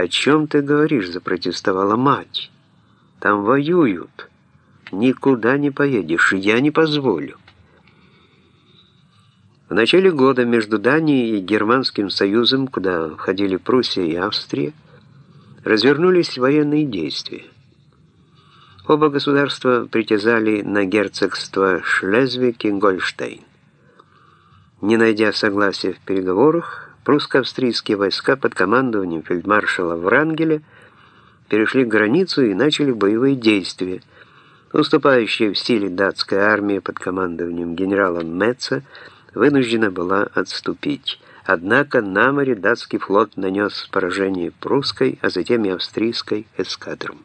«О чем ты говоришь?» – запротестовала мать. «Там воюют. Никуда не поедешь, я не позволю». В начале года между Данией и Германским Союзом, куда входили Пруссия и Австрия, развернулись военные действия. Оба государства притязали на герцогство Шлезвиг и Гольштейн. Не найдя согласия в переговорах, прусско-австрийские войска под командованием фельдмаршала Врангеля перешли границу и начали боевые действия. Уступающая в силе датская армия под командованием генерала Метца вынуждена была отступить. Однако на море датский флот нанес поражение прусской, а затем и австрийской эскадрам.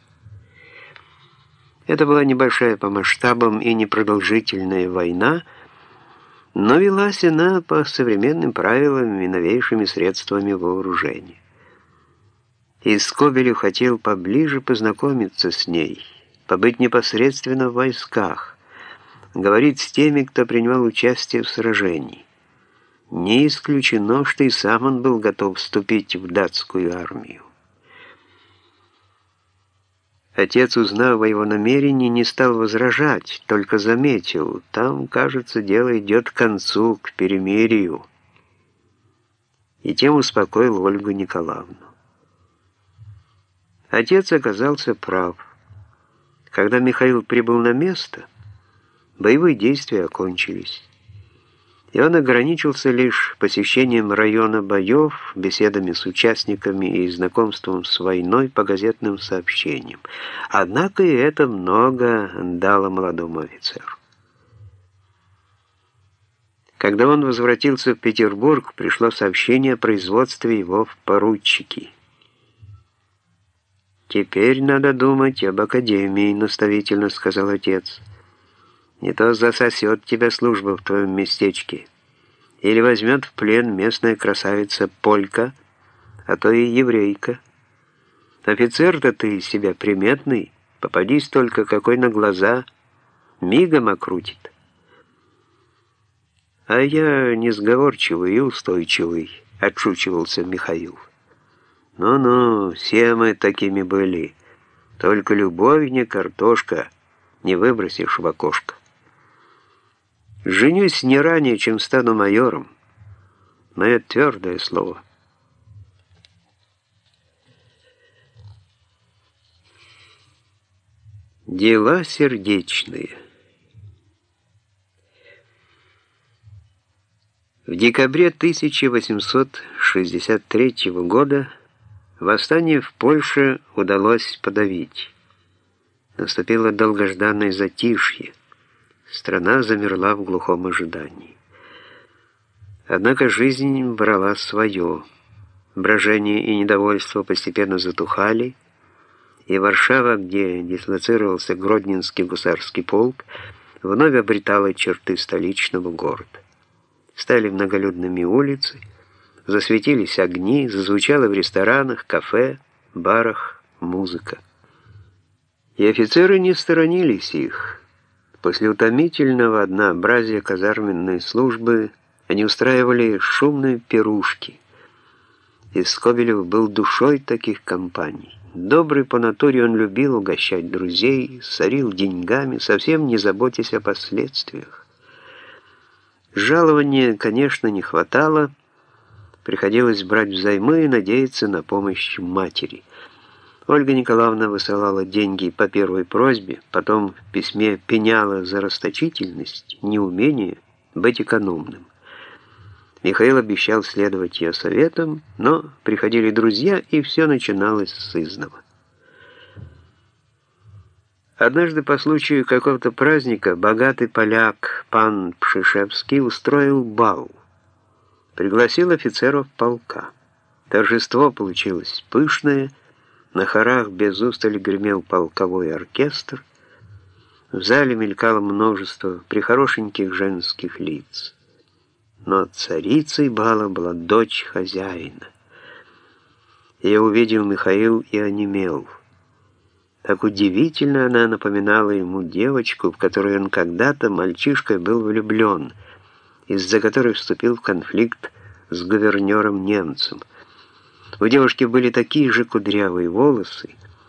Это была небольшая по масштабам и непродолжительная война, но велась она по современным правилам и новейшими средствами вооружения. И Скобелев хотел поближе познакомиться с ней, побыть непосредственно в войсках, говорить с теми, кто принимал участие в сражении. Не исключено, что и сам он был готов вступить в датскую армию. Отец, узнав о его намерении, не стал возражать, только заметил, там, кажется, дело идет к концу, к перемирию. И тем успокоил Ольгу Николаевну. Отец оказался прав. Когда Михаил прибыл на место, боевые действия окончились и он ограничился лишь посещением района боев, беседами с участниками и знакомством с войной по газетным сообщениям. Однако и это много дало молодому офицеру. Когда он возвратился в Петербург, пришло сообщение о производстве его в поручики. «Теперь надо думать об академии», — наставительно сказал отец. Не то засосет тебя служба в твоем местечке. Или возьмет в плен местная красавица Полька, а то и еврейка. Офицер-то ты себя приметный, попадись только какой на глаза, мигом окрутит. А я несговорчивый и устойчивый, отшучивался Михаил. Ну-ну, все мы такими были. Только любовь не картошка, не выбросишь в окошко. Женюсь не ранее, чем стану майором. Мое твердое слово. Дела сердечные. В декабре 1863 года восстание в Польше удалось подавить. Наступило долгожданное затишье. Страна замерла в глухом ожидании. Однако жизнь брала свое. Брожение и недовольство постепенно затухали, и Варшава, где дислоцировался Гродненский гусарский полк, вновь обретала черты столичного города. Стали многолюдными улицы, засветились огни, зазвучала в ресторанах, кафе, барах музыка. И офицеры не сторонились их, После утомительного однообразия казарменной службы они устраивали шумные пирушки. И Скобелев был душой таких компаний. Добрый по натуре он любил угощать друзей, сорил деньгами, совсем не заботясь о последствиях. Жалования, конечно, не хватало, приходилось брать взаймы и надеяться на помощь матери – Ольга Николаевна высылала деньги по первой просьбе, потом в письме пеняла за расточительность, неумение быть экономным. Михаил обещал следовать ее советам, но приходили друзья, и все начиналось с изного. Однажды по случаю какого-то праздника богатый поляк пан Пшишевский устроил бал. Пригласил офицеров полка. Торжество получилось пышное, на хорах без устали гремел полковой оркестр. В зале мелькало множество прихорошеньких женских лиц. Но царицей бала была дочь хозяина. Я увидел Михаил и онемел. Так удивительно она напоминала ему девочку, в которую он когда-то мальчишкой был влюблен, из-за которой вступил в конфликт с гувернером-немцем — У девушки были такие же кудрявые волосы,